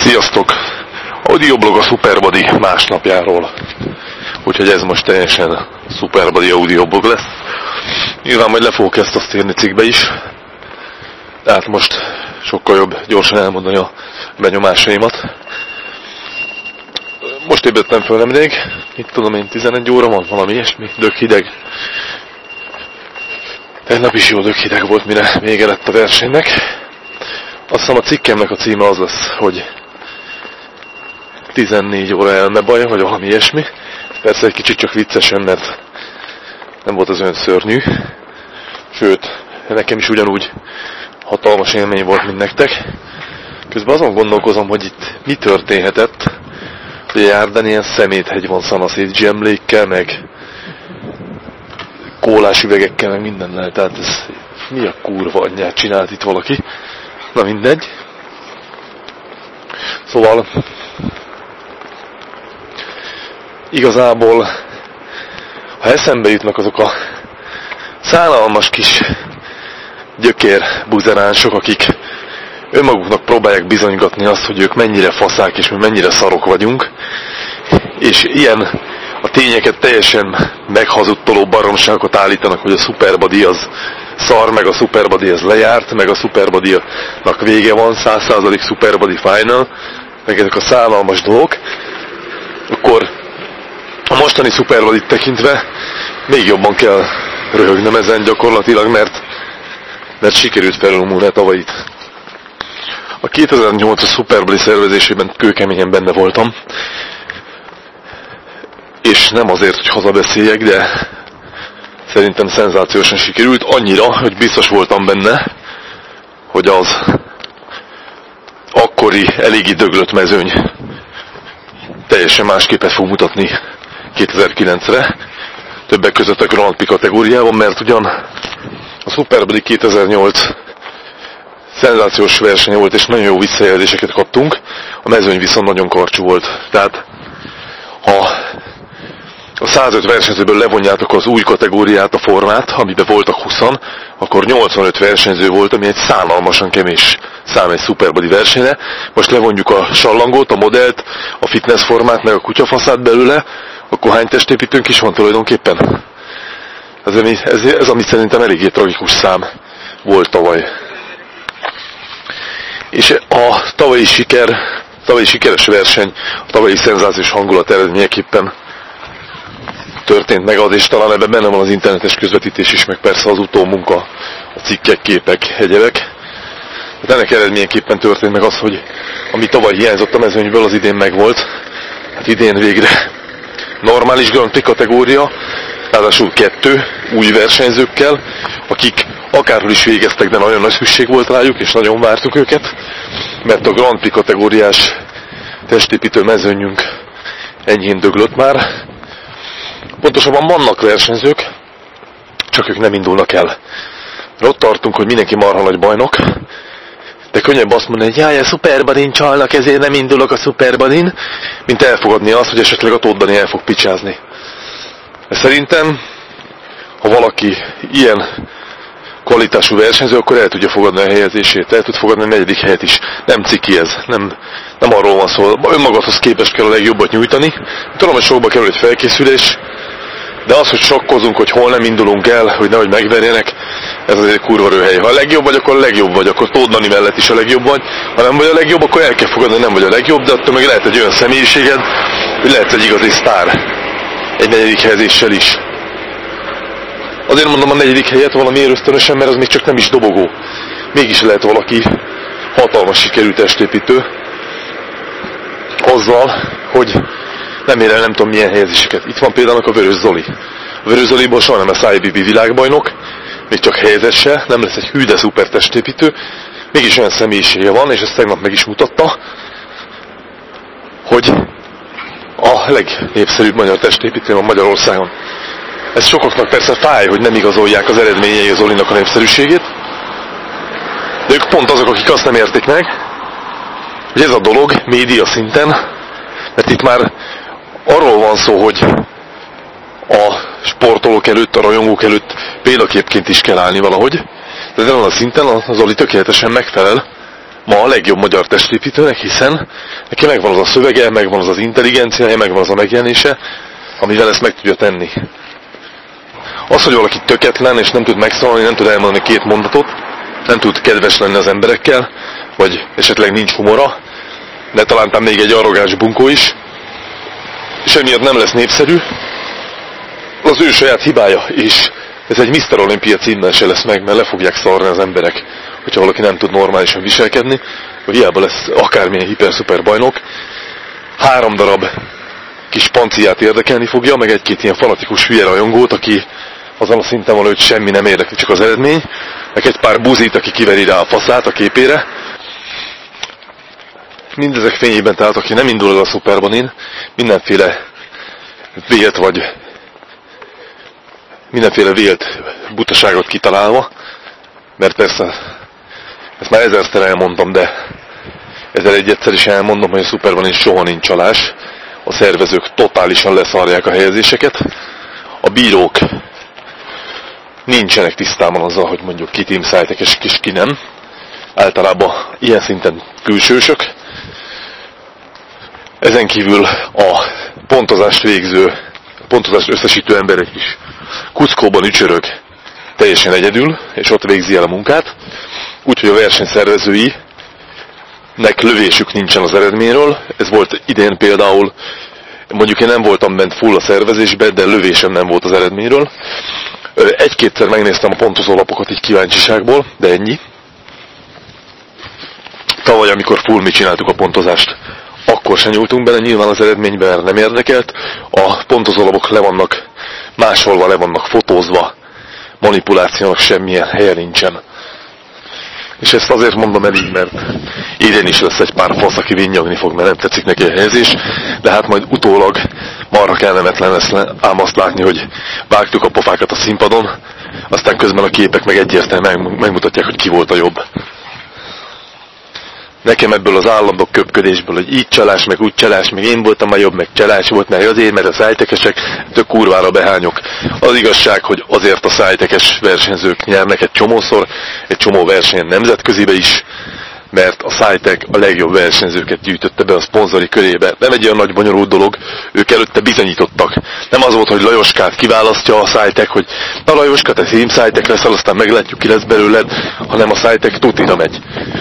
Sziasztok! Audioblog a Superbody másnapjáról. Úgyhogy ez most teljesen Superbody audioblog lesz. Nyilván majd le fogok ezt azt írni cikkbe is. Tehát most sokkal jobb gyorsan elmondani a benyomásaimat. Most ébredtem föl nemrég, itt tudom én 11 óra van, valami ilyesmi, dög hideg. Tegnap is jó dög hideg volt, mire vége lett a versenynek. Azt hiszem a cikkemnek a címe az lesz, hogy 14 óra elmebaj, vagy valami ilyesmi. Persze egy kicsit csak viccesen, mert nem volt az olyan szörnyű. Sőt, nekem is ugyanúgy hatalmas élmény volt, mint nektek. Közben azon gondolkozom, hogy itt mi történhetett, hogy a járdán ilyen szeméthegy van szanaszét emlékkel, meg kólás üvegekkel, meg mindennel. Tehát ez mi a kurva anyját csinált itt valaki. Na mindegy. Szóval igazából ha eszembe jutnak azok a szállalmas kis gyökér buzeránsok, akik önmaguknak próbálják bizonygatni azt, hogy ők mennyire faszák és mi mennyire szarok vagyunk, és ilyen a tényeket teljesen meghazudtoló baromságokat állítanak, hogy a Superbody az szar, meg a Superbody ez lejárt, meg a Superbody-nak vége van, 100% Superbody Final, meg ezek a szállalmas dolgok, akkor a mostani Superbody tekintve még jobban kell röhögnöm ezen gyakorlatilag, mert, mert sikerült felülmúlni a tavalyit. A 2008-as Superbody szervezésében kőkeményen benne voltam, és nem azért, hogy hazabeszéljek, de szerintem szenzációsan sikerült, annyira, hogy biztos voltam benne, hogy az akkori eléggé döglött mezőny teljesen más képet fog mutatni 2009-re, többek között a Grand Prix kategóriában, mert ugyan a Superbody 2008 szenzációs versenye volt, és nagyon jó visszajelzéseket kaptunk, a mezőny viszont nagyon karcsú volt. Tehát ha a 105 versenyzőből levonjátok az új kategóriát, a formát, amiben voltak 20 akkor 85 versenyző volt, ami egy szállalmasan kemés szám egy Superbody versenyre. Most levonjuk a sallangót, a modellt, a fitness formát, meg a kutyafaszát belőle, akkor hány testépítőnk is van tulajdonképpen? Ez, ez, ez amit szerintem eléggé tragikus szám volt tavaly. És a tavalyi siker, tavalyi sikeres verseny, a tavalyi szenzációs hangulat eredményeképpen történt meg az, és talán ebben benne van az internetes közvetítés is, meg persze az utómunka, a cikkek, képek, egyebek. Hát ennek eredményeképpen történt meg az, hogy ami tavaly hiányzott a mezőnyből, az idén megvolt. Hát idén végre normális Grand Prix kategória, ráadásul kettő új versenyzőkkel, akik akárhol is végeztek, de nagyon nagy szükség volt rájuk, és nagyon vártuk őket, mert a Grand Prix kategóriás testépítő mezőnyünk enyhén döglött már, Pontosabban vannak versenyzők, csak ők nem indulnak el. Ott tartunk, hogy mindenki marha nagy bajnok, de könnyebb azt mondani, hogy jaj, a szuperbadin csalnak, ezért nem indulok a szuperbadin, mint elfogadni azt, hogy esetleg a Tóth el fog picsázni. De szerintem, ha valaki ilyen kvalitású versenyző, akkor el tudja fogadni a helyezését, el tud fogadni a negyedik helyet is. Nem ciki ez, nem, nem arról van szó. Önmagadhoz képest kell a legjobbat nyújtani. Tudom, hogy sokba kerül egy felkészülés, de az, hogy sokkozunk, hogy hol nem indulunk el, hogy nehogy megverjenek, ez azért kurva röhely. Ha a legjobb vagy, akkor a legjobb vagy, akkor Tóth mellett is a legjobb vagy. Ha nem vagy a legjobb, akkor el kell fogadni, hogy nem vagy a legjobb, de attól még lehet egy olyan személyiséged, hogy lehet egy igazi sztár. Egy negyedik helyezéssel is. Azért mondom a negyedik helyet valamiért ösztönösen, mert az még csak nem is dobogó. Mégis lehet valaki hatalmas sikerű testépítő, azzal, hogy nem ér nem tudom milyen helyezéseket. Itt van például a Vörös Zoli. A Vörös Zoliból soha nem lesz IBB világbajnok, még csak helyezett se, nem lesz egy hűde szuper testépítő, mégis olyan személyisége van, és ezt tegnap meg is mutatta, hogy a legnépszerűbb magyar testépítő van Magyarországon. Ez sokaknak persze fáj, hogy nem igazolják az eredményei az Olinak a népszerűségét, de ők pont azok, akik azt nem értik meg, hogy ez a dolog média szinten, mert itt már arról van szó, hogy a sportolók előtt, a rajongók előtt példaképként is kell állni valahogy, de ezen a szinten az Zoli tökéletesen megfelel ma a legjobb magyar testépítőnek, hiszen neki megvan az a szövege, megvan az az intelligenciája, megvan az a megjelenése, amivel ezt meg tudja tenni. Az, hogy valaki töketlen és nem tud megszólalni, nem tud elmondani két mondatot, nem tud kedves lenni az emberekkel, vagy esetleg nincs humora, de talán még egy arrogáns bunkó is, és emiatt nem lesz népszerű, az ő saját hibája, és ez egy Mr. Olympia címmel se lesz meg, mert le fogják szarni az emberek, hogyha valaki nem tud normálisan viselkedni, hogy hiába lesz akármilyen hiper-szuper bajnok. Három darab kis panciát érdekelni fogja, meg egy-két ilyen fanatikus hülye rajongót, aki azon a szinten van, hogy semmi nem érdekli, csak az eredmény, meg egy pár buzit, aki kiveri rá a faszát a képére. Mindezek fényében, tehát aki nem indul el a szuperbanin, mindenféle vélt vagy mindenféle vélt butaságot kitalálva, mert persze ezt már ezerszer elmondtam, de ezer egy egyszer is elmondom, hogy a szuperban is soha nincs csalás. A szervezők totálisan leszarják a helyezéseket. A bírók nincsenek tisztában azzal, hogy mondjuk ki teamszájtek és ki nem. Általában ilyen szinten külsősök. Ezen kívül a pontozást végző, pontozást összesítő emberek is kuckóban ücsörög teljesen egyedül, és ott végzi el a munkát, úgyhogy a versenyszervezői nek lövésük nincsen az eredményről. Ez volt idén például, mondjuk én nem voltam bent full a szervezésbe, de lövésem nem volt az eredményről. Egy-kétszer megnéztem a pontozó lapokat így kíváncsiságból, de ennyi. Tavaly, amikor full mi csináltuk a pontozást, akkor se nyúltunk bele, nyilván az eredményben nem érdekelt. A pontozólapok le vannak máshol le vannak fotózva, manipulációnak semmilyen helye nincsen. És ezt azért mondom el így, mert idén is lesz egy pár fasz, aki vinnyogni fog, mert nem tetszik neki a helyezés, de hát majd utólag marra kellemetlen lesz ám azt látni, hogy vágtuk a pofákat a színpadon, aztán közben a képek meg egyértelműen megmutatják, hogy ki volt a jobb. Nekem ebből az állandó köpködésből, hogy így csalás, meg úgy csalás, meg én voltam a jobb, meg csalás volt, mert azért, mert a szájtekesek tök kurvára behányok. Az igazság, hogy azért a szájtekes versenyzők nyernek egy csomószor, egy csomó versenyen nemzetközibe is, mert a Szájtek a legjobb versenyzőket gyűjtötte be a szponzori körébe. Nem egy olyan nagy bonyolult dolog, ők előtte bizonyítottak. Nem az volt, hogy Lajoskát kiválasztja a Szájtek, hogy na Lajoska, te szím Szájtek leszel, aztán meglátjuk ki lesz belőled, hanem a Szájtek tutira megy.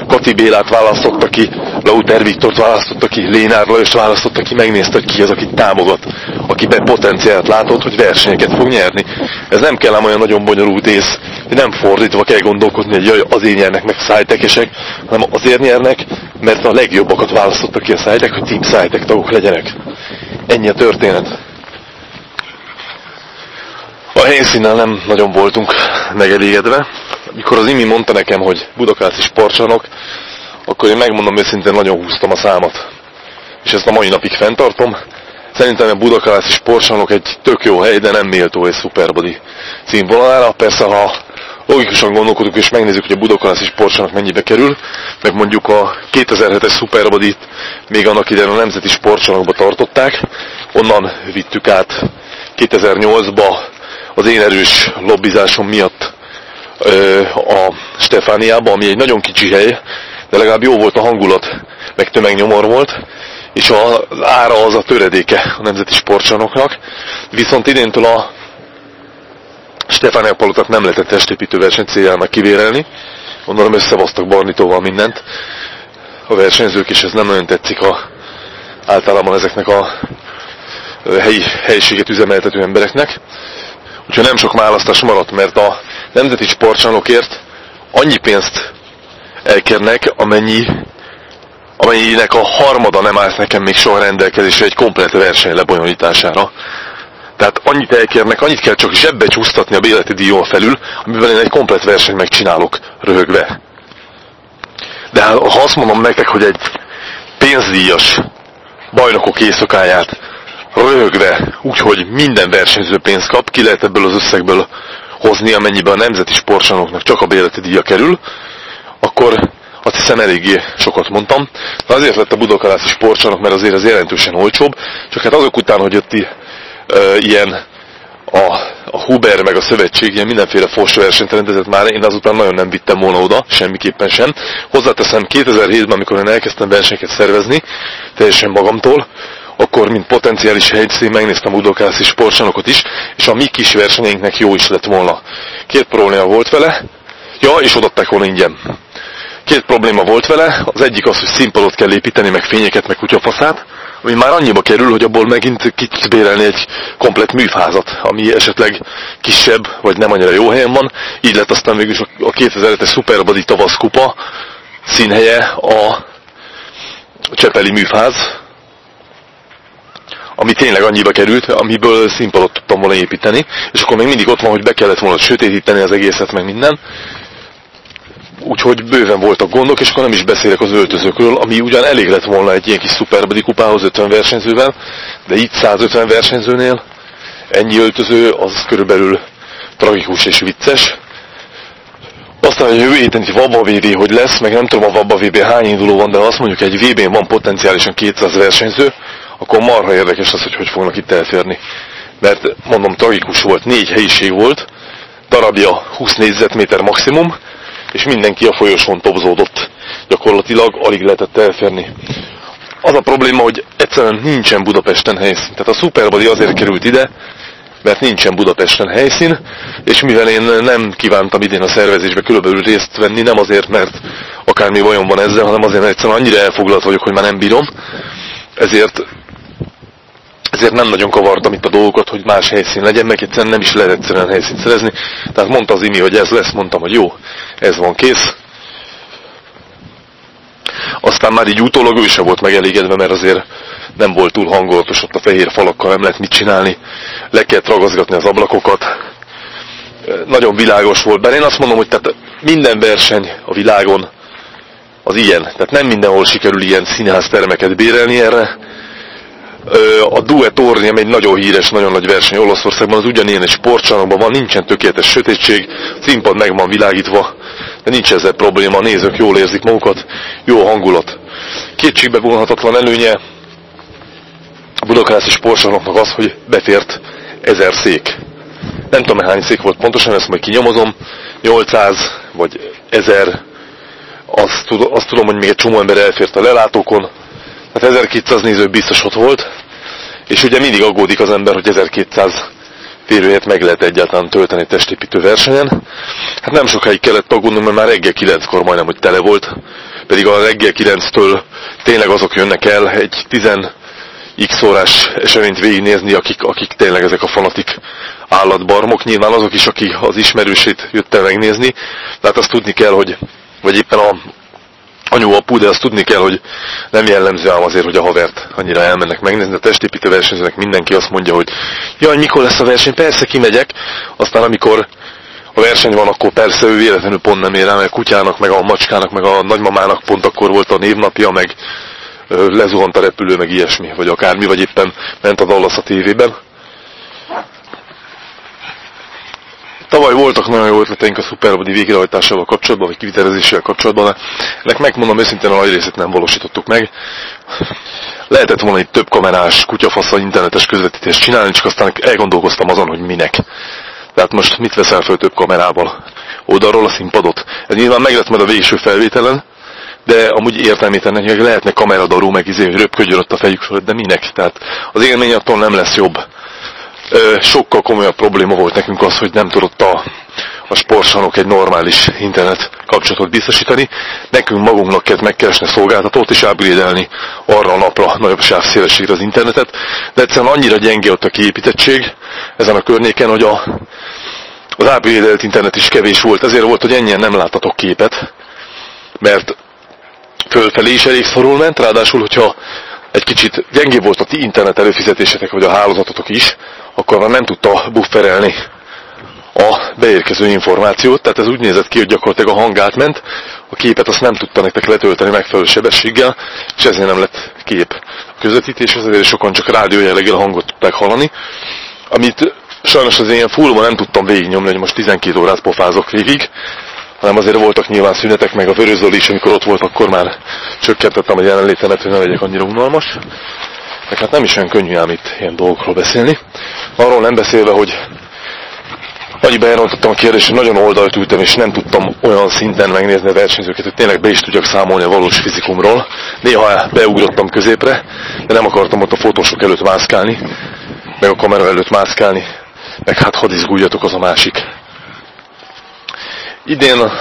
Kati Bélát választotta ki, Lauter Viktort választotta ki, Lénár Lajos választotta ki, megnézte, hogy ki az, akit támogat, akibe potenciált látott, hogy versenyeket fog nyerni. Ez nem kell ám olyan nagyon bonyolult ész, nem fordítva kell gondolkodni, hogy jaj, azért nyernek meg szájtekesek, hanem azért nyernek, mert a legjobbakat választottak ki a szájtek, hogy team szájtek tagok legyenek. Ennyi a történet. A helyszínnel nem nagyon voltunk megelégedve. Mikor az Imi mondta nekem, hogy Budakászi sportcsarnok, akkor én megmondom őszintén nagyon húztam a számat. És ezt a mai napig fenntartom. Szerintem a Budakászi sportcsarnok egy tök jó hely, de nem méltó egy szuperbody színvonalára. Persze, ha logikusan gondolkodunk és megnézzük, hogy a Budakalász sportcsarnok mennyibe kerül, meg mondjuk a 2007-es Superbody-t még annak idején a Nemzeti Sportcsarnokba tartották, onnan vittük át 2008-ba az én erős lobbizásom miatt ö, a Stefániába, ami egy nagyon kicsi hely, de legalább jó volt a hangulat, meg tömegnyomor volt, és az ára az a töredéke a nemzeti sportcsarnoknak. Viszont idéntől a Stefánia Palotat nem lehetett testépítő verseny céljának kivérelni. Gondolom összehoztak Barnitóval mindent. A versenyzők is ez nem nagyon tetszik a, általában ezeknek a helyi, helyiséget üzemeltető embereknek. Úgyhogy nem sok választás maradt, mert a nemzeti sportcsarnokért annyi pénzt elkérnek, amennyi, amennyinek a harmada nem állt nekem még soha rendelkezésre egy komplet verseny lebonyolítására. Tehát annyit elkérnek, annyit kell csak zsebbe csúsztatni a béleti díjon felül, amivel én egy komplet versenyt megcsinálok röhögve. De hát, ha azt mondom nektek, hogy egy pénzdíjas bajnokok éjszakáját röhögve, úgyhogy minden versenyző pénzt kap, ki lehet ebből az összegből hozni, amennyiben a nemzeti sportcsarnoknak csak a béleti díja kerül, akkor azt hiszem eléggé sokat mondtam. De azért lett a Budakalászi sportcsarnok, mert azért az jelentősen olcsóbb, csak hát azok után, hogy ott ilyen a a Huber meg a szövetség ilyen mindenféle fos versenyt rendezett már, én azután nagyon nem vittem volna oda, semmiképpen sem. Hozzáteszem 2007-ben, amikor én elkezdtem versenyeket szervezni, teljesen magamtól, akkor, mint potenciális helyszín megnéztem udokászi sportcsarnokot is, és a mi kis versenyeinknek jó is lett volna. Két probléma volt vele, ja, és odaadták volna ingyen. Két probléma volt vele, az egyik az, hogy színpadot kell építeni, meg fényeket, meg kutyafaszát, ami már annyiba kerül, hogy abból megint ki bérelni egy komplet műfázat, ami esetleg kisebb, vagy nem annyira jó helyen van. Így lett aztán végül a 2007-es Superbody tavaszkupa színhelye a Csepeli műfáz, ami tényleg annyiba került, amiből színpadot tudtam volna építeni, és akkor még mindig ott van, hogy be kellett volna sötétíteni az egészet, meg minden. Úgyhogy bőven voltak gondok, és akkor nem is beszélek az öltözőkről, ami ugyan elég lett volna egy ilyen kis szuperbadi kupához 50 versenyzővel, de itt 150 versenyzőnél ennyi öltöző az körülbelül tragikus és vicces. Aztán, hogy jövő héten egy Vabba VB hogy lesz, meg nem tudom a Vabba VB hány induló van, de azt mondjuk egy VB-n van potenciálisan 200 versenyző, akkor marha érdekes az, hogy hogy fognak itt elférni. Mert mondom, tragikus volt, négy helyiség volt, darabja 20 négyzetméter maximum, és mindenki a folyosón tobzódott. Gyakorlatilag alig lehetett elférni. Az a probléma, hogy egyszerűen nincsen Budapesten helyszín. Tehát a Superbody azért került ide, mert nincsen Budapesten helyszín, és mivel én nem kívántam idén a szervezésbe körülbelül részt venni, nem azért, mert akármi bajom van ezzel, hanem azért, mert egyszerűen annyira elfoglalt vagyok, hogy már nem bírom, ezért ezért nem nagyon kavartam itt a dolgokat, hogy más helyszín legyen, meg egyszerűen nem is lehet egyszerűen helyszínt szerezni. Tehát mondta az imi, hogy ez lesz, mondtam, hogy jó, ez van kész. Aztán már így utólag ő sem volt megelégedve, mert azért nem volt túl hangolatos ott a fehér falakkal, nem lehet mit csinálni. Le kellett ragazgatni az ablakokat. Nagyon világos volt, bár én azt mondom, hogy tehát minden verseny a világon az ilyen. Tehát nem mindenhol sikerül ilyen színháztermeket bérelni erre a Due Torni, ami egy nagyon híres, nagyon nagy verseny Olaszországban, az ugyanilyen egy sportcsarnokban van, nincsen tökéletes sötétség, színpad meg van világítva, de nincs ezzel probléma, a nézők jól érzik magukat, jó hangulat. Kétségbe vonhatatlan előnye a Budakászi sportcsarnoknak az, hogy befért ezer szék. Nem tudom hány szék volt pontosan, ezt majd kinyomozom, 800 vagy 1000, azt, azt tudom, hogy még egy csomó ember elfért a lelátókon, Hát 1200 néző biztos ott volt, és ugye mindig aggódik az ember, hogy 1200 térőjét meg lehet egyáltalán tölteni testépítő versenyen. Hát nem sokáig kellett aggódnom, mert már reggel 9-kor majdnem, hogy tele volt, pedig a reggel 9-től tényleg azok jönnek el egy 10 x órás eseményt végignézni, akik, akik tényleg ezek a fanatik állatbarmok, nyilván azok is, akik az ismerősét jött el megnézni, tehát azt tudni kell, hogy vagy éppen a anyu apu, de azt tudni kell, hogy nem jellemző ám azért, hogy a havert annyira elmennek megnézni, a testépítő versenyzőnek mindenki azt mondja, hogy jaj, mikor lesz a verseny, persze kimegyek, aztán amikor a verseny van, akkor persze ő véletlenül pont nem ér el, mert kutyának, meg a macskának, meg a nagymamának pont akkor volt a névnapja, meg lezuhant a repülő, meg ilyesmi, vagy akármi, vagy éppen ment a Dallas a tévében. Tavaly voltak nagyon jó ötleteink a Superbody végrehajtásával kapcsolatban, vagy kivitelezésével kapcsolatban, de ennek megmondom őszintén a nagy részét nem valósítottuk meg. Lehetett volna egy több kamerás, kutyafasza internetes közvetítést csinálni, csak aztán elgondolkoztam azon, hogy minek. Tehát most mit veszel fel több kamerával? Oldalról a színpadot. Ez nyilván meg lett majd a végső felvételen, de amúgy értelmétlen, hogy lehetne kameradarú, meg izé, hogy röpködjön ott a fejük fölött, de minek? Tehát az élmény attól nem lesz jobb sokkal komolyabb probléma volt nekünk az, hogy nem tudott a, a sportsanok egy normális internet kapcsolatot biztosítani. Nekünk magunknak kellett megkeresni a szolgáltatót és upgrade arra a napra nagyobb sávszélességre az internetet, de egyszerűen annyira gyenge ott a kiépítettség ezen a környéken, hogy a, az upgrade internet is kevés volt, ezért volt, hogy ennyien nem láttatok képet, mert fölfelé is elég szorul ment, ráadásul, hogyha egy kicsit gyengébb volt a ti internet előfizetésetek, vagy a hálózatotok is, akkor már nem tudta bufferelni a beérkező információt, tehát ez úgy nézett ki, hogy gyakorlatilag a hang átment, a képet azt nem tudta nektek letölteni megfelelő sebességgel, és ezért nem lett kép. A közvetítés azért sokan csak rádió jelleggel hangot tudták hallani, amit sajnos az ilyen fullban nem tudtam végignyomni, hogy most 12 órát pofázok végig, hanem azért voltak nyilván szünetek, meg a Vörös is, amikor ott volt, akkor már csökkentettem a jelenlétemet, hogy ne legyek annyira unalmas. Meg hát nem is olyan könnyű ám itt ilyen dolgokról beszélni. Arról nem beszélve, hogy annyiba elrontottam a kérdést, hogy nagyon oldalt ültem, és nem tudtam olyan szinten megnézni a versenyzőket, hogy tényleg be is tudjak számolni a valós fizikumról. Néha beugrottam középre, de nem akartam ott a fotósok előtt mászkálni, meg a kamera előtt mászkálni, meg hát hadd izguljatok az a másik. Idén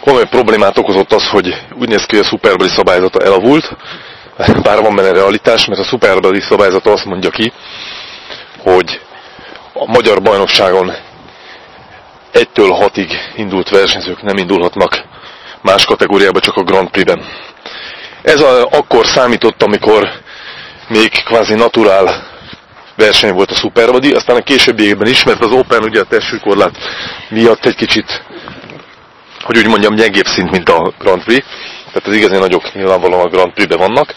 komoly problémát okozott az, hogy úgy néz ki, hogy a szuperbeli szabályzata elavult, bár van benne realitás, mert a szuperbeli szabályzata azt mondja ki, hogy a magyar bajnokságon 1-től 6-ig indult versenyzők nem indulhatnak más kategóriába, csak a Grand Prix-ben. Ez a, akkor számított, amikor még kvázi naturál verseny volt a Superbody, aztán a későbbi évben is, mert az Open ugye a testsúlykorlát miatt egy kicsit, hogy úgy mondjam, gyengébb szint, mint a Grand Prix. Tehát az igazi nagyok nyilvánvalóan a Grand Prix-ben vannak.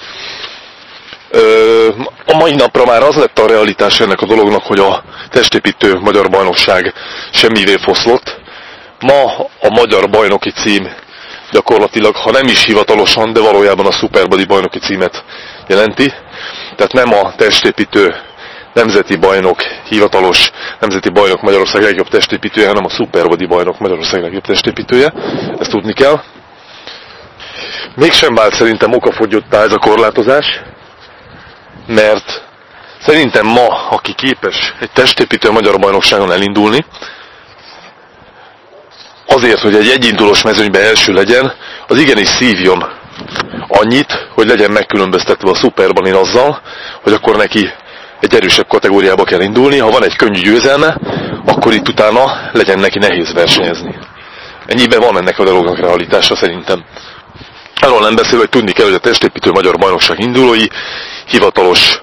A mai napra már az lett a realitás ennek a dolognak, hogy a testépítő magyar bajnokság semmivé foszlott. Ma a magyar bajnoki cím gyakorlatilag, ha nem is hivatalosan, de valójában a Superbody bajnoki címet jelenti. Tehát nem a testépítő nemzeti bajnok, hivatalos nemzeti bajnok Magyarország legjobb testépítője, hanem a Superbody bajnok Magyarország legjobb testépítője. Ezt tudni kell. Mégsem vált szerintem okafogyottá ez a korlátozás mert szerintem ma, aki képes egy testépítő magyar bajnokságon elindulni, azért, hogy egy egyindulós mezőnyben első legyen, az igenis szívjon annyit, hogy legyen megkülönböztetve a szuperban én azzal, hogy akkor neki egy erősebb kategóriába kell indulni, ha van egy könnyű győzelme, akkor itt utána legyen neki nehéz versenyezni. Ennyiben van ennek a dolognak realitása szerintem. Arról nem beszél, hogy tudni kell, hogy a testépítő magyar bajnokság indulói hivatalos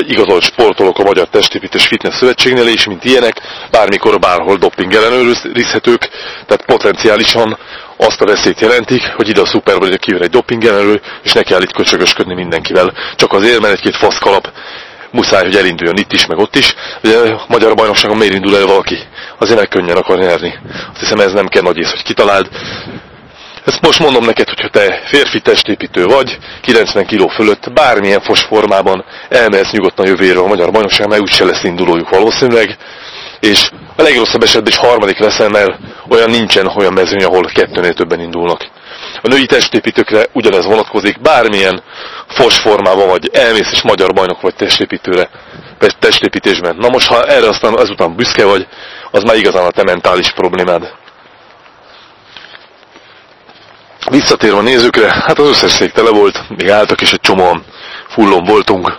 igazolt sportolók a Magyar Testépítés Fitness Szövetségnél is, mint ilyenek, bármikor, bárhol doping ellenőrizhetők, tehát potenciálisan azt a veszélyt jelentik, hogy ide a szuperból kívül egy doping ellenőr, és ne kell itt köcsögösködni mindenkivel. Csak azért, mert egy-két faszkalap muszáj, hogy elinduljon itt is, meg ott is. Ugye a Magyar Bajnokságon miért indul el valaki? Azért meg könnyen akar nyerni. Azt hiszem ez nem kell nagy ész, hogy kitaláld. Ezt most mondom neked, hogyha te férfi testépítő vagy, 90 kg fölött, bármilyen fos formában elmehetsz nyugodtan jövőre a magyar bajnokság, mert úgyse lesz indulójuk valószínűleg, és a legrosszabb esetben is harmadik leszel, mert olyan nincsen olyan mezőny, ahol kettőnél többen indulnak. A női testépítőkre ugyanez vonatkozik, bármilyen fos formában vagy, elmész és magyar bajnok vagy testépítőre, testépítésben. Na most, ha erre aztán ezután büszke vagy, az már igazán a te mentális problémád. Visszatérve a nézőkre, hát az összes szék tele volt, még álltak is egy csomóan fullon voltunk.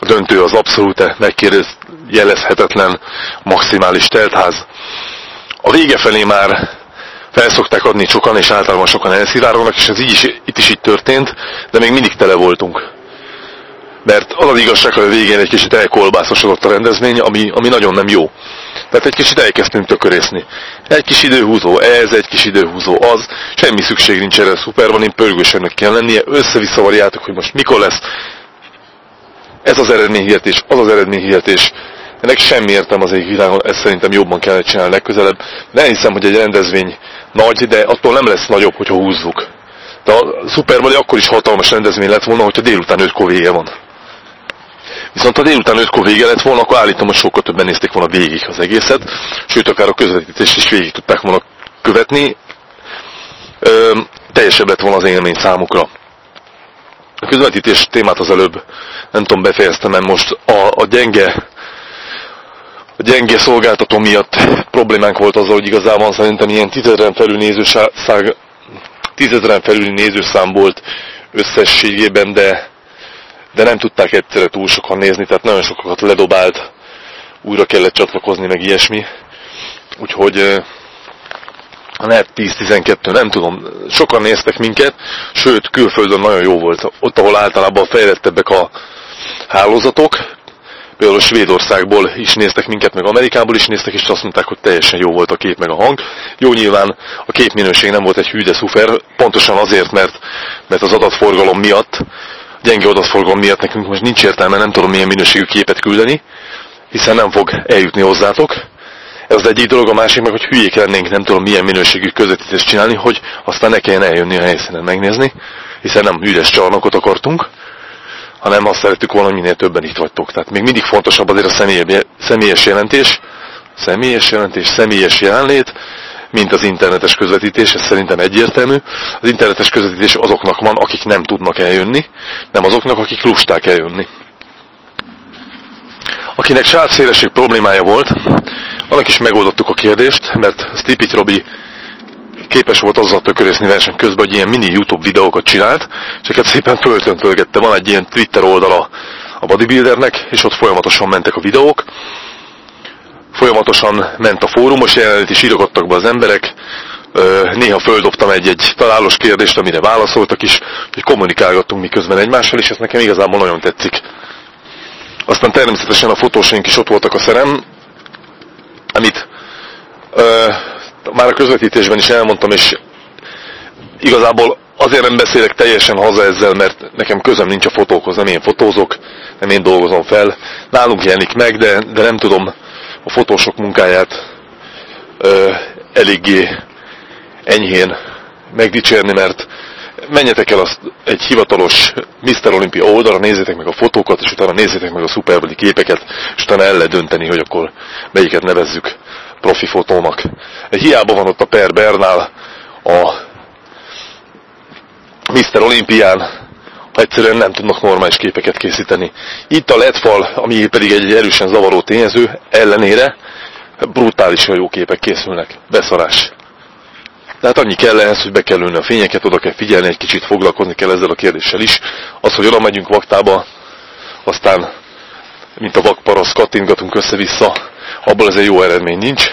A döntő az abszolút megkérdezjelezhetetlen maximális teltház. A vége felé már felszokták adni sokan, és általában sokan elszivárognak, és ez így is, itt is így történt, de még mindig tele voltunk. Mert az az igazság, hogy a végén egy kicsit elkolbászosodott a rendezvény, ami, ami nagyon nem jó. Tehát egy kicsit elkezdtünk tökörészni. Egy kis időhúzó ez, egy kis időhúzó az, semmi szükség nincs erre szuper, van, én pörgősenek kell lennie, össze-vissza variáltok, hogy most mikor lesz. Ez az eredményhihetés, az az eredményhihetés. Ennek semmi értem az egy világon, ezt szerintem jobban kellene csinálni legközelebb. Nem hiszem, hogy egy rendezvény nagy, de attól nem lesz nagyobb, hogyha húzzuk. De a Super akkor is hatalmas rendezvény lett volna, hogyha délután 5 vége van. Viszont ha délután 5-kor vége lett volna, akkor állítom, hogy sokkal többen nézték volna végig az egészet, sőt akár a közvetítést is végig tudták volna követni. Ö, teljesebb lett volna az élmény számukra. A közvetítés témát az előbb, nem tudom, befejeztem, mert most a, a gyenge a gyenge szolgáltató miatt problémánk volt azzal, hogy igazából szerintem ilyen tízezeren felül nézőszág, tízezeren felüli nézőszám volt összességében, de de nem tudták egyszerre túl sokan nézni, tehát nagyon sokakat ledobált, újra kellett csatlakozni, meg ilyesmi. Úgyhogy lehet 10-12, nem tudom, sokan néztek minket, sőt, külföldön nagyon jó volt. Ott, ahol általában fejlettebbek a hálózatok, például Svédországból is néztek minket, meg Amerikából is néztek, és azt mondták, hogy teljesen jó volt a kép meg a hang. Jó, nyilván a képminőség nem volt egy hű, de szuper, pontosan azért, mert, mert az adatforgalom miatt gyenge adatforgalom miatt nekünk most nincs értelme, nem tudom milyen minőségű képet küldeni, hiszen nem fog eljutni hozzátok. Ez az egyik dolog, a másik meg, hogy hülyék lennénk, nem tudom milyen minőségű közvetítést csinálni, hogy aztán ne kelljen eljönni a helyszínen megnézni, hiszen nem üres csarnokot akartunk, hanem azt szerettük volna, hogy minél többen itt vagytok. Tehát még mindig fontosabb azért a személyes jelentés, személyes jelentés, személyes jelenlét, mint az internetes közvetítés, ez szerintem egyértelmű. Az internetes közvetítés azoknak van, akik nem tudnak eljönni, nem azoknak, akik lusták eljönni. Akinek sávszélesség problémája volt, annak is megoldottuk a kérdést, mert Stipit Robi képes volt azzal tökörészni verseny közben, hogy ilyen mini YouTube videókat csinált, és ezeket szépen föltöntölgette. Van egy ilyen Twitter oldala a bodybuildernek, és ott folyamatosan mentek a videók, folyamatosan ment a fórumos jelenet, és írogattak be az emberek, néha földobtam egy-egy találós kérdést, amire válaszoltak is, hogy kommunikálgattunk miközben egymással, és ez nekem igazából nagyon tetszik. Aztán természetesen a fotósaink is ott voltak a szerem, amit ö, már a közvetítésben is elmondtam, és igazából azért nem beszélek teljesen haza ezzel, mert nekem közöm nincs a fotókhoz, nem én fotózok, nem én dolgozom fel. Nálunk jelenik meg, de, de nem tudom a fotósok munkáját ö, eléggé enyhén megdicsérni, mert menjetek el azt egy hivatalos Mr. Olympia oldalra, nézzétek meg a fotókat, és utána nézzétek meg a szuperbeli képeket, és utána el lehet dönteni, hogy akkor melyiket nevezzük profi fotónak. Hiába van ott a Per Bernál a Mr. Olimpián, egyszerűen nem tudnak normális képeket készíteni. Itt a LED-fal, ami pedig egy erősen zavaró tényező, ellenére brutálisan jó képek készülnek. Beszarás. Tehát annyi kell ehhez, hogy be kell ülni a fényeket, oda kell figyelni, egy kicsit foglalkozni kell ezzel a kérdéssel is. Az, hogy oda megyünk vaktába, aztán, mint a vakparasz, kattintgatunk össze-vissza, abból ez egy jó eredmény nincs.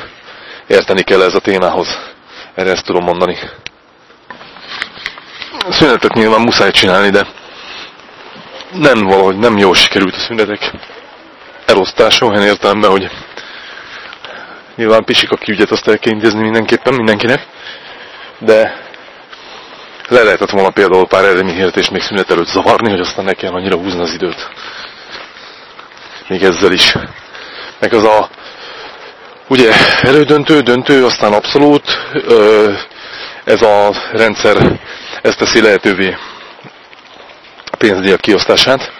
Érteni kell ez a témához. Erre ezt tudom mondani. Szünetet nyilván muszáj csinálni, de nem valahogy nem jól sikerült a szünetek elosztása, olyan értelemben, hogy nyilván pisik a ügyet azt el kell intézni mindenképpen, mindenkinek, de le lehetett volna például pár eredményhirdetést még szünet előtt zavarni, hogy aztán ne kell annyira húzni az időt. Még ezzel is. Meg az a ugye elődöntő, döntő, aztán abszolút ez a rendszer ezt teszi lehetővé pénzdíjak kiosztását.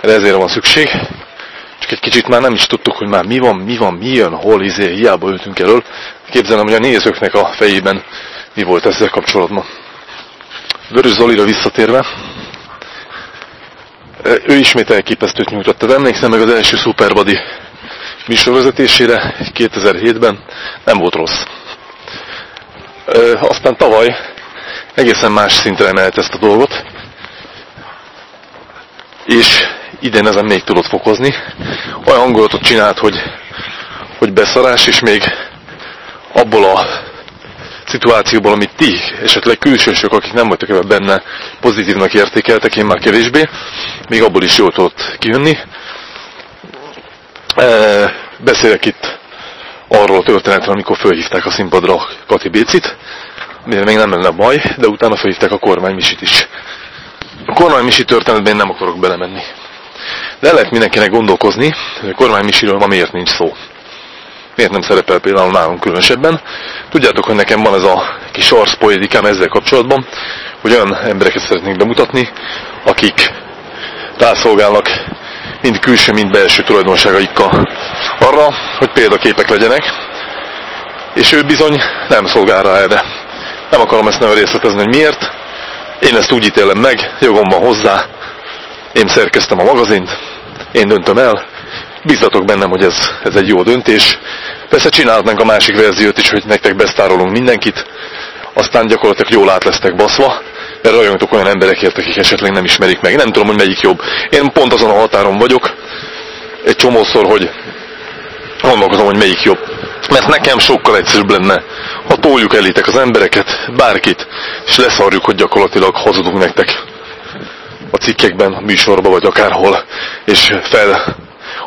Ezért van szükség. Csak egy kicsit már nem is tudtuk, hogy már mi van, mi van, mi jön, hol, izé, hiába ültünk elől. Képzelem, hogy a nézőknek a fejében mi volt ezzel kapcsolatban. Vörös Zolira visszatérve, ő ismét elképesztőt nyújtott. Tehát emlékszem meg az első Superbody műsorvezetésére 2007-ben, nem volt rossz. Aztán tavaly egészen más szintre emelt ezt a dolgot, és idén ezen még tudott fokozni. Olyan hangulatot csinált, hogy, hogy beszarás, és még abból a szituációból, amit ti, esetleg külsősök, akik nem voltak ebben benne, pozitívnak értékeltek, én már kevésbé, még abból is jól tudott kijönni. E, beszélek itt arról a történetről, amikor fölhívták a színpadra Kati Bécit, mivel még nem lenne baj, de utána fölhívták a kormány Misit is. A kormány Misi történetben én nem akarok belemenni. De lehet mindenkinek gondolkozni, hogy a kormány Misiről ma miért nincs szó miért nem szerepel például nálunk különösebben. Tudjátok, hogy nekem van ez a kis arszpoédikám ezzel kapcsolatban, hogy olyan embereket szeretnék bemutatni, akik rászolgálnak mind külső, mind belső tulajdonságaikkal arra, hogy példaképek legyenek, és ő bizony nem szolgál rá erre. Nem akarom ezt nagyon részletezni, hogy miért. Én ezt úgy ítélem meg, jogom van hozzá, én szerkeztem a magazint, én döntöm el, Bízzatok bennem, hogy ez, ez egy jó döntés. Persze csinálhatnánk a másik verziót is, hogy nektek besztárolunk mindenkit, aztán gyakorlatilag jól át lesztek baszva, mert rajongtok olyan emberekért, akik esetleg nem ismerik meg. Nem tudom, hogy melyik jobb. Én pont azon a határon vagyok, egy csomószor, hogy gondolkozom, hogy melyik jobb. Mert nekem sokkal egyszerűbb lenne, ha toljuk elétek az embereket, bárkit, és leszarjuk, hogy gyakorlatilag hazudunk nektek a cikkekben, a műsorban, vagy akárhol, és fel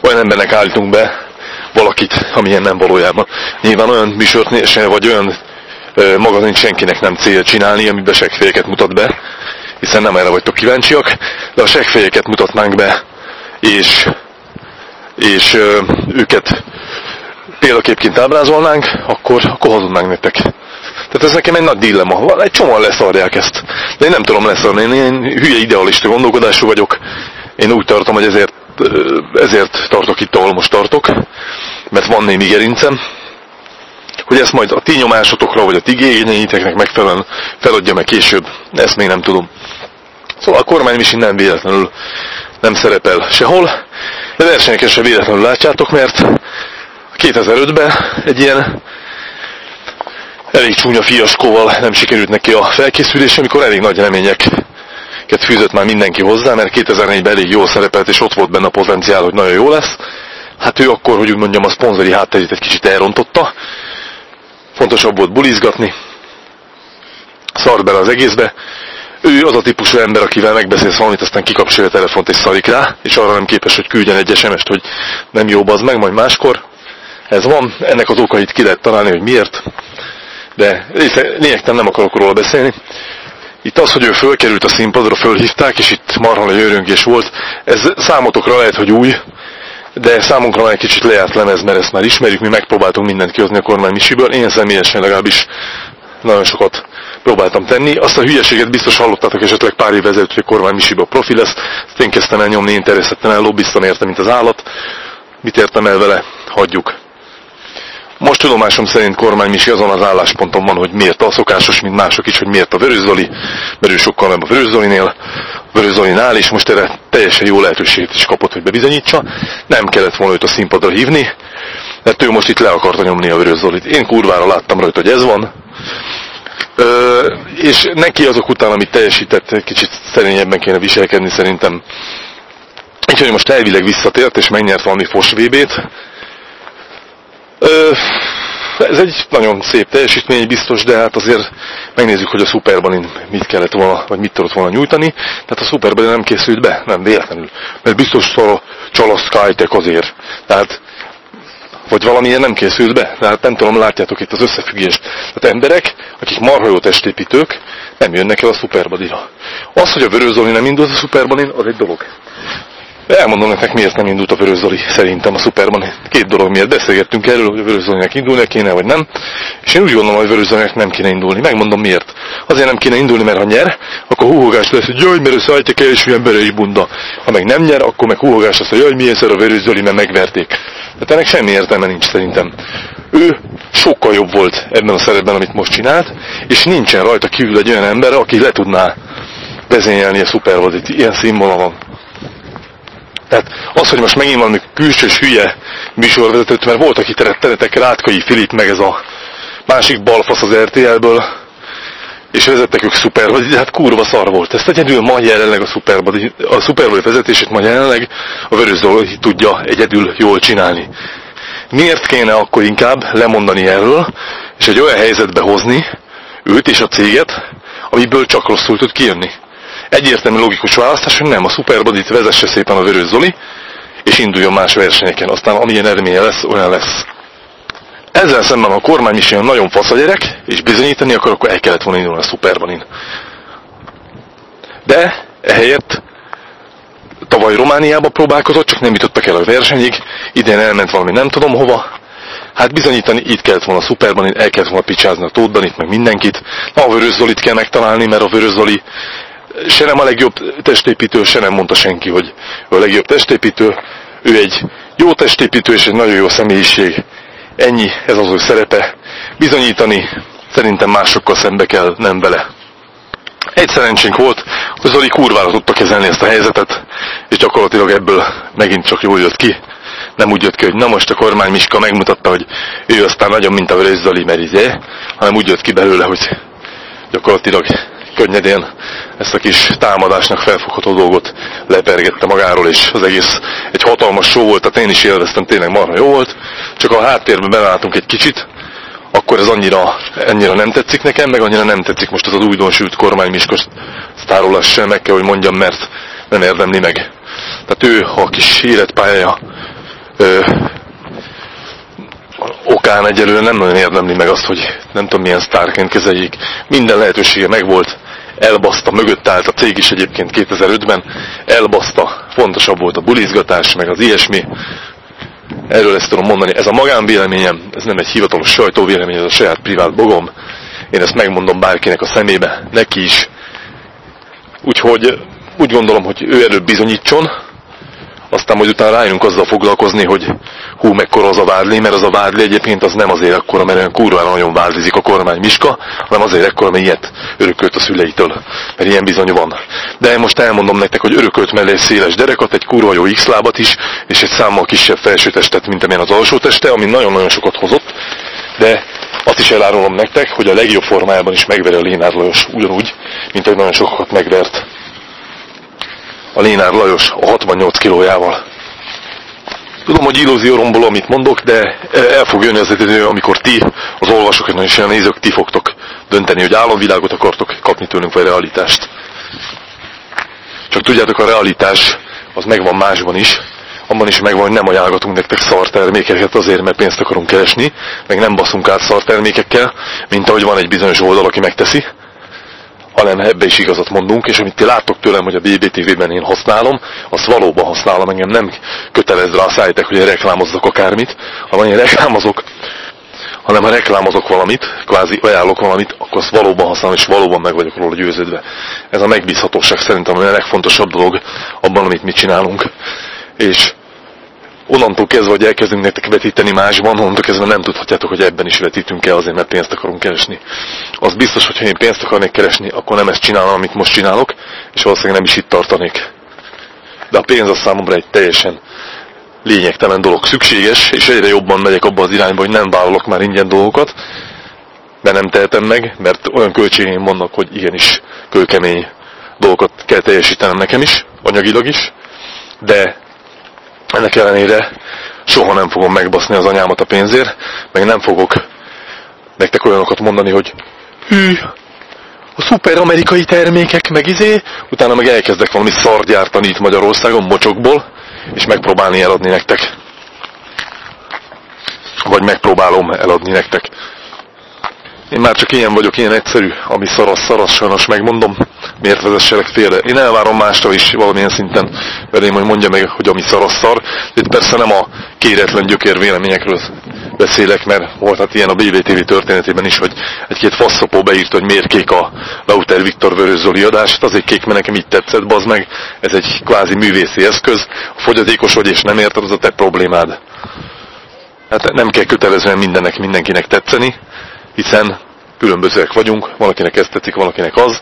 olyan embernek állítunk be valakit, amilyen nem valójában. Nyilván olyan műsort, vagy olyan magazint senkinek nem cél csinálni, amiben seggfejeket mutat be, hiszen nem erre vagytok kíváncsiak, de a seggfejeket mutatnánk be, és, és őket példaképként ábrázolnánk, akkor, akkor hazudnánk nektek. Tehát ez nekem egy nagy dilemma. Egy csomóan leszarják ezt. De én nem tudom leszarni. Én ilyen hülye idealista gondolkodású vagyok. Én úgy tartom, hogy ezért ezért tartok itt, ahol most tartok. mert van némi gerincem, hogy ezt majd a ti nyomásotokra, vagy a ti igényeiteknek megfelelően feladja meg később, ezt még nem tudom. Szóval a kormány is nem véletlenül nem szerepel sehol, de versenyeken sem véletlenül látjátok, mert 2005-ben egy ilyen elég csúnya fiaskóval nem sikerült neki a felkészülés, amikor elég nagy reményeket fűzött már mindenki hozzá, mert 2004-ben elég jól szerepelt, és ott volt benne a potenciál, hogy nagyon jó lesz. Hát ő akkor, hogy úgy mondjam, a szponzori hátterét egy kicsit elrontotta. Fontosabb volt bulizgatni. Szart bele az egészbe. Ő az a típusú ember, akivel megbeszélsz valamit, aztán kikapcsolja a telefont és szarik rá, és arra nem képes, hogy küldjen egy sms hogy nem jó az meg, majd máskor. Ez van, ennek az okait ki lehet találni, hogy miért de lényegtelen nem akarok róla beszélni. Itt az, hogy ő fölkerült a színpadra, fölhívták, és itt marha nagy öröngés volt, ez számotokra lehet, hogy új, de számunkra már egy kicsit lejárt lemez, mert ezt már ismerjük, mi megpróbáltunk mindent kihozni a kormány misiből, én személyesen legalábbis nagyon sokat próbáltam tenni. Azt a hülyeséget biztos hallottátok esetleg pár év ezelőtt, hogy a kormány misiből profi lesz. Ezt én kezdtem el nyomni, én terjesztettem el, lobbiztam érte, mint az állat. Mit értem el vele? Hagyjuk. Most tudomásom szerint kormány Misi azon az állásponton van, hogy miért a szokásos, mint mások is, hogy miért a Vörös Zoli, mert ő sokkal nem a Vörös Zolinél, Vörös Zolinál, és most erre teljesen jó lehetőséget is kapott, hogy bebizonyítsa. Nem kellett volna őt a színpadra hívni, mert ő most itt le akarta nyomni a Vörös Zolit. Én kurvára láttam rajta, hogy ez van. Ö, és neki azok után, amit teljesített, kicsit szerényebben kéne viselkedni szerintem. Úgyhogy most elvileg visszatért, és megnyert valami fos VB-t, ez egy nagyon szép teljesítmény biztos, de hát azért megnézzük, hogy a Superbanin mit kellett volna, vagy mit tudott volna nyújtani. Tehát a Superbanin nem készült be, nem véletlenül. Mert biztos csal a Skytek azért. Tehát vagy valamilyen nem készült be. Tehát nem tudom, látjátok itt az összefüggést. Tehát emberek, akik marha testépítők, nem jönnek el a Superbadira. Az, hogy a Vörőzoli nem indult a Superbanin, az egy dolog. Elmondom nektek, miért nem indult a Vörös Zoli szerintem a Superman. Két dolog miért beszélgettünk erről, hogy a Vörös Zolinek indulnia kéne, vagy nem. És én úgy gondolom, hogy a Vörös Zolinek nem kéne indulni. Megmondom miért. Azért nem kéne indulni, mert ha nyer, akkor húhogás lesz, hogy jaj, mert a szájtek első embere is bunda. Ha meg nem nyer, akkor meg húhogás lesz, hogy jaj, milyen szer a Vörös Zoli, mert megverték. Tehát ennek semmi értelme nincs szerintem. Ő sokkal jobb volt ebben a szerepben, amit most csinált, és nincsen rajta kívül egy olyan ember, aki le tudná vezényelni a szupervadit ilyen színvonalon. Tehát az, hogy most megint valami külsős hülye műsorvezetőt, mert voltak itt rettenetek, Rátkai Filip, meg ez a másik balfasz az RTL-ből, és vezettek ők szuper, vagy hát kurva szar volt. Ezt egyedül ma jelenleg a szuper, a szuper vezetését ma jelenleg a Vörös Zoli tudja egyedül jól csinálni. Miért kéne akkor inkább lemondani erről, és egy olyan helyzetbe hozni őt és a céget, amiből csak rosszul tud kijönni? Egyértelmű logikus választás, hogy nem, a Superbody-t vezesse szépen a Vörös Zoli, és induljon más versenyeken. Aztán amilyen eredménye lesz, olyan lesz. Ezzel szemben a kormány is ilyen nagyon fasz a gyerek, és bizonyítani akar, akkor el kellett volna indulni a Superbanin. De ehelyett tavaly Romániába próbálkozott, csak nem jutottak el a versenyig, idén elment valami nem tudom hova, Hát bizonyítani itt kellett volna a Superbanin, el kellett volna picsázni a Tóddanit, meg mindenkit. Na, a Vörös Zolit kell megtalálni, mert a Vörös Zoli se nem a legjobb testépítő, se nem mondta senki, hogy a legjobb testépítő. Ő egy jó testépítő és egy nagyon jó személyiség. Ennyi, ez az ő szerepe. Bizonyítani szerintem másokkal szembe kell, nem vele. Egy szerencsénk volt, hogy Zoli kurvára tudta kezelni ezt a helyzetet, és gyakorlatilag ebből megint csak jól jött ki. Nem úgy jött ki, hogy na most a kormány Miska megmutatta, hogy ő aztán nagyon mint a Vörös Zoli merizé, hanem úgy jött ki belőle, hogy gyakorlatilag könnyedén ezt a kis támadásnak felfogható dolgot lepergette magáról, és az egész egy hatalmas show volt, tehát én is élveztem, tényleg marha jó volt, csak a háttérben belátunk egy kicsit, akkor ez annyira, annyira nem tetszik nekem, meg annyira nem tetszik most az az újdonsült kormány Miskos sztárolás sem, meg kell, hogy mondjam, mert nem érdemli meg. Tehát ő, a kis életpályája ö, okán egyelőre nem nagyon érdemli meg azt, hogy nem tudom milyen sztárként kezeljék. Minden lehetősége megvolt, elbaszta, mögött állt a cég is egyébként 2005-ben, elbaszta, fontosabb volt a bulizgatás, meg az ilyesmi. Erről ezt tudom mondani. Ez a magánvéleményem, ez nem egy hivatalos sajtóvélemény, ez a saját privát bogom. Én ezt megmondom bárkinek a szemébe, neki is. Úgyhogy úgy gondolom, hogy ő előbb bizonyítson, aztán majd utána rájönünk azzal foglalkozni, hogy hú, mekkora az a vádli, mert az a vádli egyébként az nem azért akkora, mert olyan kurvára nagyon vádlizik a kormány Miska, hanem azért ekkora, mert ilyet örökölt a szüleitől, mert ilyen bizony van. De most elmondom nektek, hogy örökölt mellé széles derekat, egy kurva jó X-lábat is, és egy számmal kisebb felsőtestet, mint amilyen az alsó teste, ami nagyon-nagyon sokat hozott, de azt is elárulom nektek, hogy a legjobb formájában is megveri a Lénár Lajos ugyanúgy, mint hogy nagyon sokat megvert a Lénár Lajos a 68 kilójával. Tudom, hogy illúzióromból, amit mondok, de el fog jönni az idő, amikor ti, az olvasók és a nézők, ti fogtok dönteni, hogy álomvilágot akartok kapni tőlünk, vagy realitást. Csak tudjátok, a realitás az megvan másban is, abban is megvan, hogy nem ajánlgatunk nektek szartermékeket azért, mert pénzt akarunk keresni, meg nem baszunk át szartermékekkel, mint ahogy van egy bizonyos oldal, aki megteszi, hanem ebbe is igazat mondunk, és amit ti láttok tőlem, hogy a BBTV-ben én használom, azt valóban használom, engem nem kötelez rá szállítek, hogy én reklámozzak akármit, hanem én reklámozok, hanem ha reklámozok valamit, kvázi ajánlok valamit, akkor azt valóban használom, és valóban meg vagyok róla győződve. Ez a megbízhatóság szerintem a legfontosabb dolog abban, amit mi csinálunk. És onnantól kezdve, hogy elkezdünk nektek vetíteni másban, onnantól kezdve nem tudhatjátok, hogy ebben is vetítünk-e azért, mert pénzt akarunk keresni. Az biztos, hogy ha én pénzt akarnék keresni, akkor nem ezt csinálom, amit most csinálok, és valószínűleg nem is itt tartanék. De a pénz az számomra egy teljesen lényegtelen dolog. Szükséges, és egyre jobban megyek abba az irányba, hogy nem vállalok már ingyen dolgokat, de nem tehetem meg, mert olyan költségeim vannak, hogy igenis kőkemény dolgokat kell teljesítenem nekem is, anyagilag is, de ennek ellenére soha nem fogom megbaszni az anyámat a pénzért, meg nem fogok nektek olyanokat mondani, hogy hű, a szuper amerikai termékek, meg izé, utána meg elkezdek valami szar gyártani itt Magyarországon, mocsokból, és megpróbálni eladni nektek. Vagy megpróbálom eladni nektek. Én már csak ilyen vagyok, ilyen egyszerű, ami szarasz, szarasz, sajnos megmondom, miért vezesselek félre. Én elvárom mástól is valamilyen szinten, velém, hogy mondja meg, hogy ami szarasz szar. Itt persze nem a kéretlen gyökér véleményekről beszélek, mert volt hát ilyen a BBTV történetében is, hogy egy-két faszopó beírt, hogy miért kék a Lauter Viktor Vörös adás, hát azért kék, mert nekem így tetszett, bazd meg, ez egy kvázi művészi eszköz, a fogyatékos vagy és nem érted, az a te problémád. Hát nem kell kötelezően mindennek mindenkinek tetszeni, hiszen különbözőek vagyunk, valakinek ez tetszik, valakinek az.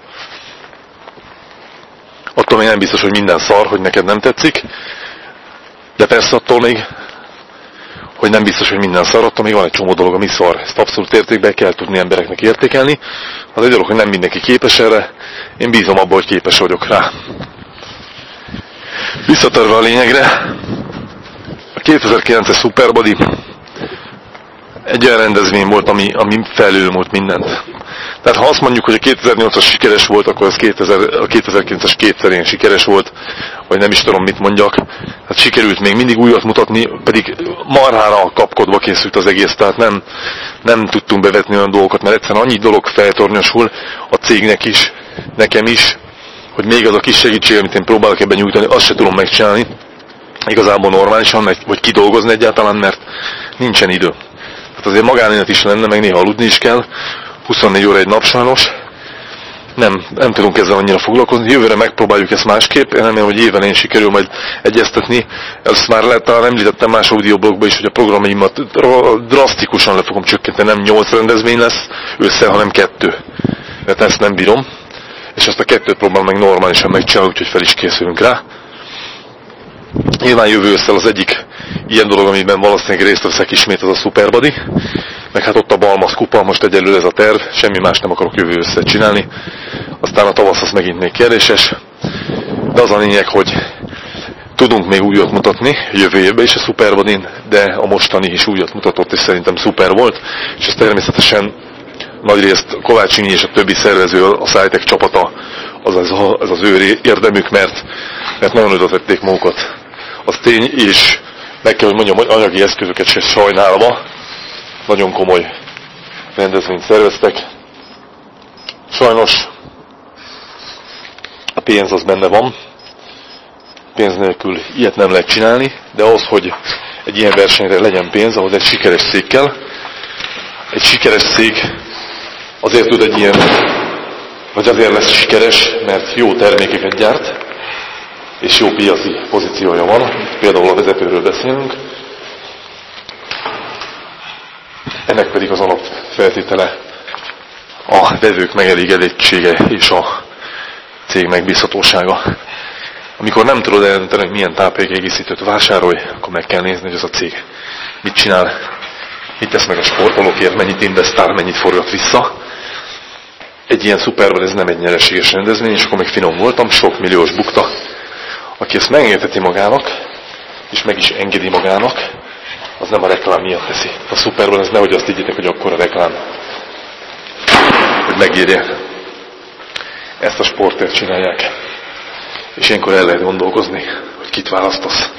Attól még nem biztos, hogy minden szar, hogy neked nem tetszik, de persze attól még, hogy nem biztos, hogy minden szar, attól még van egy csomó dolog, ami szar. Ezt abszolút értékben kell tudni embereknek értékelni. Az egy dolog, hogy nem mindenki képes erre, én bízom abban, hogy képes vagyok rá. Visszatérve a lényegre, a 2009-es Superbody egy olyan rendezvény volt, ami, ami felülmúlt mindent. Tehát ha azt mondjuk, hogy a 2008-as sikeres volt, akkor az 2000, a 2009-es kétszerén sikeres volt, vagy nem is tudom mit mondjak. Hát sikerült még mindig újat mutatni, pedig marhára kapkodva készült az egész, tehát nem, nem tudtunk bevetni olyan dolgokat, mert egyszerűen annyi dolog feltornyosul a cégnek is, nekem is, hogy még az a kis segítség, amit én próbálok ebben nyújtani, azt se tudom megcsinálni, igazából normálisan, vagy kidolgozni egyáltalán, mert nincsen idő. Tehát azért magánélet is lenne, meg néha aludni is kell. 24 óra egy nap sajnos. Nem, nem tudunk ezzel annyira foglalkozni. Jövőre megpróbáljuk ezt másképp. Én remélem, hogy éven én sikerül majd egyeztetni. Ezt már lehet, talán említettem más audioblogban is, hogy a programjaimat drasztikusan le fogom csökkenteni. Nem 8 rendezvény lesz össze, hanem kettő. Mert ezt nem bírom. És ezt a kettőt próbálom meg normálisan megcsinálni, úgyhogy fel is készülünk rá. Nyilván jövő összel az egyik ilyen dolog, amiben valószínűleg részt veszek ismét, az a Superbody. Meg hát ott a Balmaz kupa, most egyelőre ez a terv, semmi más nem akarok jövő össze csinálni. Aztán a tavasz az megint még kérdéses. De az a lényeg, hogy tudunk még újat mutatni jövő évben is a Superbodyn, de a mostani is újat mutatott, és szerintem szuper volt. És ez természetesen nagyrészt Kovácsinyi és a többi szervező, a Szájtek csapata, az az, az, az ő érdemük, mert, mert nagyon oda tették magukat. Az tény, és meg kell, hogy mondjam, hogy anyagi eszközöket se sajnálva, nagyon komoly rendezvényt szerveztek. Sajnos a pénz az benne van, pénz nélkül ilyet nem lehet csinálni, de ahhoz, hogy egy ilyen versenyre legyen pénz, ahhoz egy sikeres szék kell. Egy sikeres szék azért tud egy ilyen, vagy azért lesz sikeres, mert jó termékeket gyárt, és jó piaci pozíciója van, például a vezetőről beszélünk, ennek pedig az alapfeltétele a vevők megelégedettsége és a cég megbízhatósága. Amikor nem tudod eldönteni, hogy milyen táplálékegészítőt vásárolj, akkor meg kell nézni, hogy az a cég mit csinál, mit tesz meg a sportolókért, mennyit investál, mennyit forgat vissza. Egy ilyen szuperben ez nem egy nyereséges rendezvény, és akkor még finom voltam, sok milliós bukta. Aki ezt megengedheti magának, és meg is engedi magának, az nem a reklám miatt teszi. A szuperban ez nehogy azt higgyétek, hogy akkor a reklám, hogy megírja. Ezt a sportért csinálják. És ilyenkor el lehet gondolkozni, hogy kit választasz.